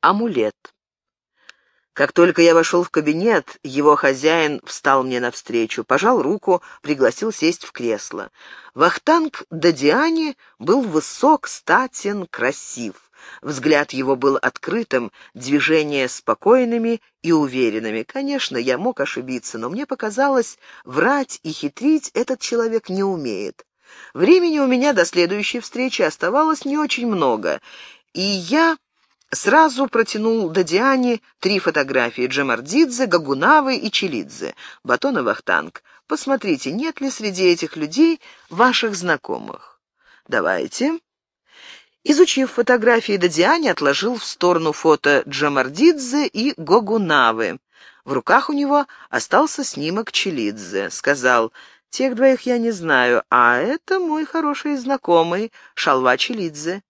Амулет. Как только я вошел в кабинет, его хозяин встал мне навстречу, пожал руку, пригласил сесть в кресло. Вахтанг Дадиани был высок, статен, красив. Взгляд его был открытым, движения спокойными и уверенными. Конечно, я мог ошибиться, но мне показалось, врать и хитрить этот человек не умеет. Времени у меня до следующей встречи оставалось не очень много, и я сразу протянул Дадиане три фотографии Джамардидзе, Гагунавы и Челидзе, Батона Вахтанг. Посмотрите, нет ли среди этих людей ваших знакомых. Давайте. Изучив фотографии Дадиани, отложил в сторону фото Джамардидзе и Гогунавы. В руках у него остался снимок Челидзе. Сказал, «Тех двоих я не знаю, а это мой хороший знакомый, Шалва Челидзе».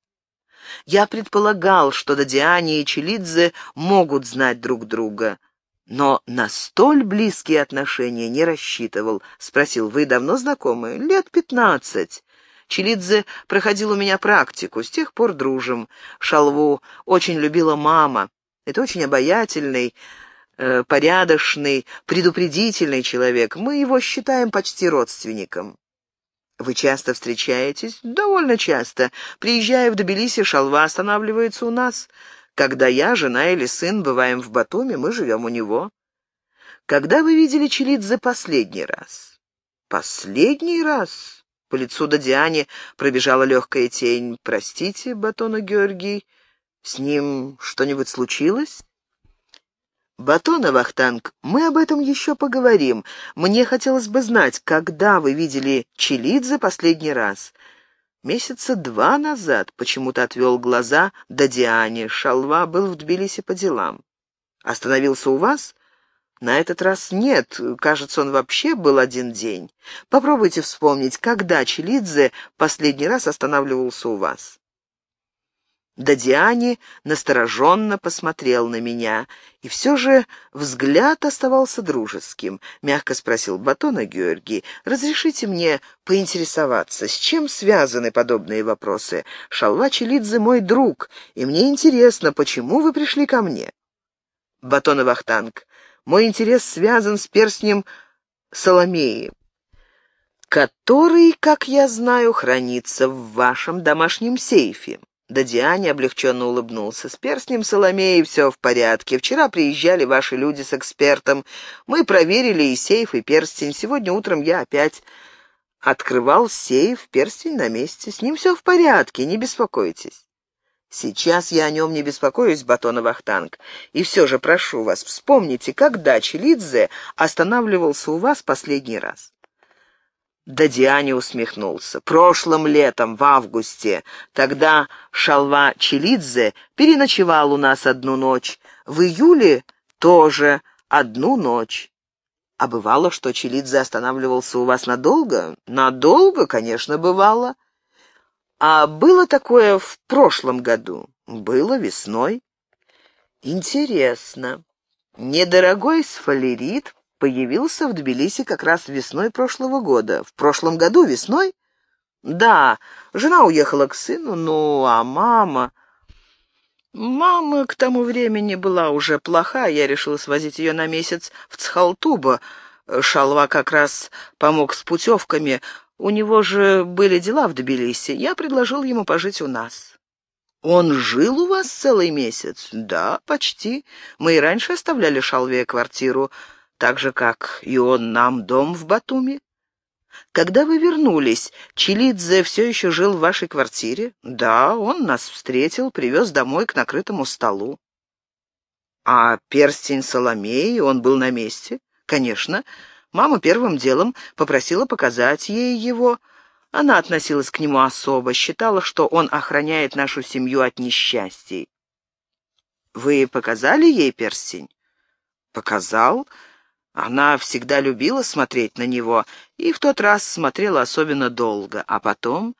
Я предполагал, что Дадиани и Челидзе могут знать друг друга, но на столь близкие отношения не рассчитывал. Спросил, «Вы давно знакомы?» «Лет пятнадцать». Челидзе проходил у меня практику, с тех пор дружим. Шалву очень любила мама. Это очень обаятельный, э, порядочный, предупредительный человек. Мы его считаем почти родственником. Вы часто встречаетесь? Довольно часто. Приезжая в Тбилиси, Шалва останавливается у нас. Когда я, жена или сын бываем в Батуми, мы живем у него. Когда вы видели Челидзе последний раз? Последний раз? По лицу Дадиане пробежала легкая тень. «Простите, Батона Георгий, с ним что-нибудь случилось?» «Батона, Вахтанг, мы об этом еще поговорим. Мне хотелось бы знать, когда вы видели Челидзе последний раз?» «Месяца два назад», — почему-то отвел глаза Дадиане. Шалва был в Тбилиси по делам. «Остановился у вас?» На этот раз нет, кажется, он вообще был один день. Попробуйте вспомнить, когда Челидзе последний раз останавливался у вас. Дадиани настороженно посмотрел на меня, и все же взгляд оставался дружеским. Мягко спросил Батона Георгий, «Разрешите мне поинтересоваться, с чем связаны подобные вопросы? Шалва Челидзе мой друг, и мне интересно, почему вы пришли ко мне?» Батона Вахтанг, мой интерес связан с перстнем Соломеи, который, как я знаю, хранится в вашем домашнем сейфе. Дадиане облегченно улыбнулся. «С перстнем Соломеи все в порядке. Вчера приезжали ваши люди с экспертом. Мы проверили и сейф, и перстень. Сегодня утром я опять открывал сейф, перстень на месте. С ним все в порядке, не беспокойтесь». Сейчас я о нем не беспокоюсь, Батона Вахтанг. И все же прошу вас, вспомните, когда Челидзе останавливался у вас последний раз. Дадиане усмехнулся. Прошлым летом, в августе, тогда Шалва Челидзе переночевал у нас одну ночь. В июле тоже одну ночь. А бывало, что Челидзе останавливался у вас надолго? Надолго, конечно, бывало. А было такое в прошлом году? Было весной. Интересно. Недорогой сфалерит появился в Тбилиси как раз весной прошлого года. В прошлом году весной? Да, жена уехала к сыну, ну, а мама... Мама к тому времени была уже плоха, я решила свозить ее на месяц в Цхалтуба. Шалва как раз помог с путевками, у него же были дела в Тбилиси. Я предложил ему пожить у нас». «Он жил у вас целый месяц?» «Да, почти. Мы и раньше оставляли Шалве квартиру, так же, как и он нам дом в Батуми». «Когда вы вернулись, Чилидзе все еще жил в вашей квартире?» «Да, он нас встретил, привез домой к накрытому столу». «А перстень Соломеи, он был на месте?» «Конечно. Мама первым делом попросила показать ей его. Она относилась к нему особо, считала, что он охраняет нашу семью от несчастий. «Вы показали ей перстень?» «Показал. Она всегда любила смотреть на него, и в тот раз смотрела особенно долго. А потом...»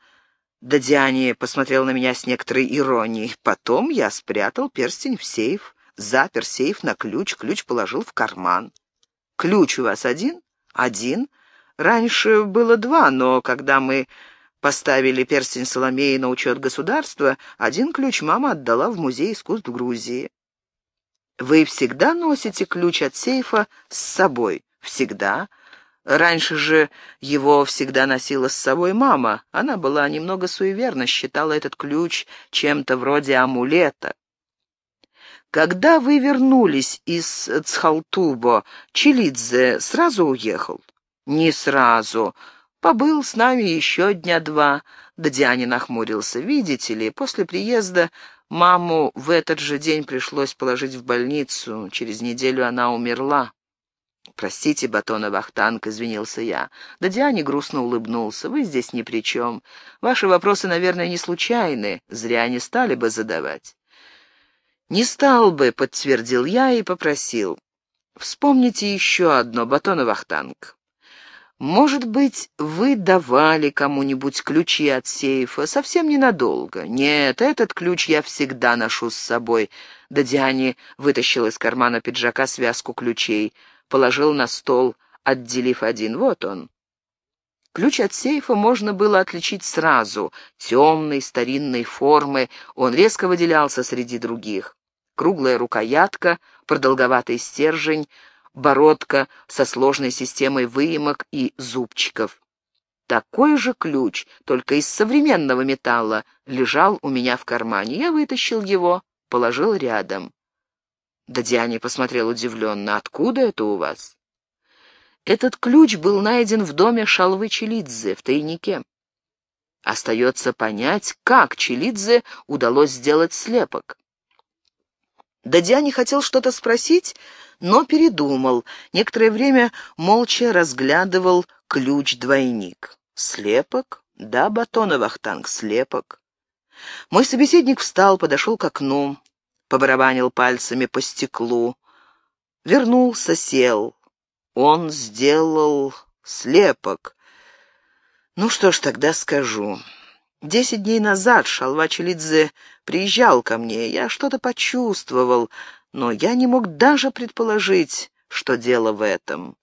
Дадиани посмотрел на меня с некоторой иронией. Потом я спрятал перстень в сейф, запер сейф на ключ, ключ положил в карман. Ключ у вас один? Один. Раньше было два, но когда мы поставили перстень Соломеи на учет государства, один ключ мама отдала в Музей искусств Грузии. «Вы всегда носите ключ от сейфа с собой?» «Всегда. Раньше же его всегда носила с собой мама. Она была немного суеверна, считала этот ключ чем-то вроде амулета. Когда вы вернулись из Цхалтубо, Челидзе сразу уехал? Не сразу. Побыл с нами еще дня два. Да Диане нахмурился. Видите ли, после приезда маму в этот же день пришлось положить в больницу. Через неделю она умерла. «Простите, Батона Вахтанг», — извинился я. Да Диане грустно улыбнулся. «Вы здесь ни при чем. Ваши вопросы, наверное, не случайны. Зря не стали бы задавать». «Не стал бы», — подтвердил я и попросил. «Вспомните еще одно, Батона Вахтанг. Может быть, вы давали кому-нибудь ключи от сейфа совсем ненадолго? Нет, этот ключ я всегда ношу с собой». Да вытащил из кармана пиджака связку ключей — положил на стол, отделив один. Вот он. Ключ от сейфа можно было отличить сразу. Темной, старинной формы, он резко выделялся среди других. Круглая рукоятка, продолговатый стержень, бородка со сложной системой выемок и зубчиков. Такой же ключ, только из современного металла, лежал у меня в кармане. Я вытащил его, положил рядом. Да Диане посмотрел удивленно. «Откуда это у вас?» «Этот ключ был найден в доме Шалвы Челидзе, в тайнике. Остается понять, как Челидзе удалось сделать слепок». Дадяне хотел что-то спросить, но передумал. Некоторое время молча разглядывал ключ-двойник. «Слепок? Да, Батона Вахтанг, слепок». Мой собеседник встал, подошел к окну побарабанил пальцами по стеклу. Вернулся, сел. Он сделал слепок. Ну что ж, тогда скажу. Десять дней назад Шалва Челидзе приезжал ко мне. Я что-то почувствовал, но я не мог даже предположить, что дело в этом.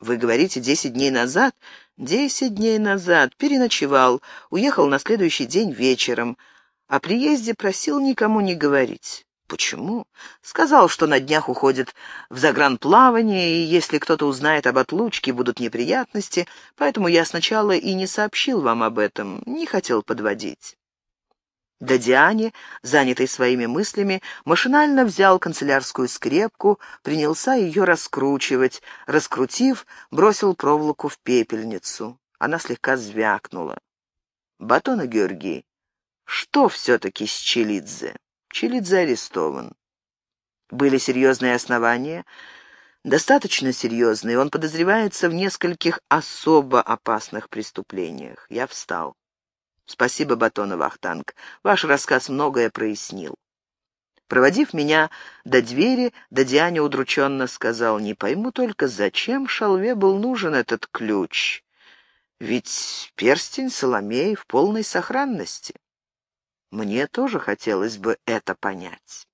Вы говорите, десять дней назад? Десять дней назад. Переночевал. Уехал на следующий день вечером. О приезде просил никому не говорить. Почему? Сказал, что на днях уходит в загранплавание, и если кто-то узнает об отлучке, будут неприятности, поэтому я сначала и не сообщил вам об этом, не хотел подводить. Да Диане, занятый своими мыслями, машинально взял канцелярскую скрепку, принялся ее раскручивать. Раскрутив, бросил проволоку в пепельницу. Она слегка звякнула. «Батона Георгий, что все-таки с Челидзе? Челидзе арестован. Были серьезные основания, достаточно серьезные. Он подозревается в нескольких особо опасных преступлениях. Я встал. Спасибо, Батона Вахтанг. Ваш рассказ многое прояснил. Проводив меня до двери, Дадиане удрученно сказал, «Не пойму только, зачем Шалве был нужен этот ключ? Ведь перстень Соломеи в полной сохранности». Мне тоже хотелось бы это понять.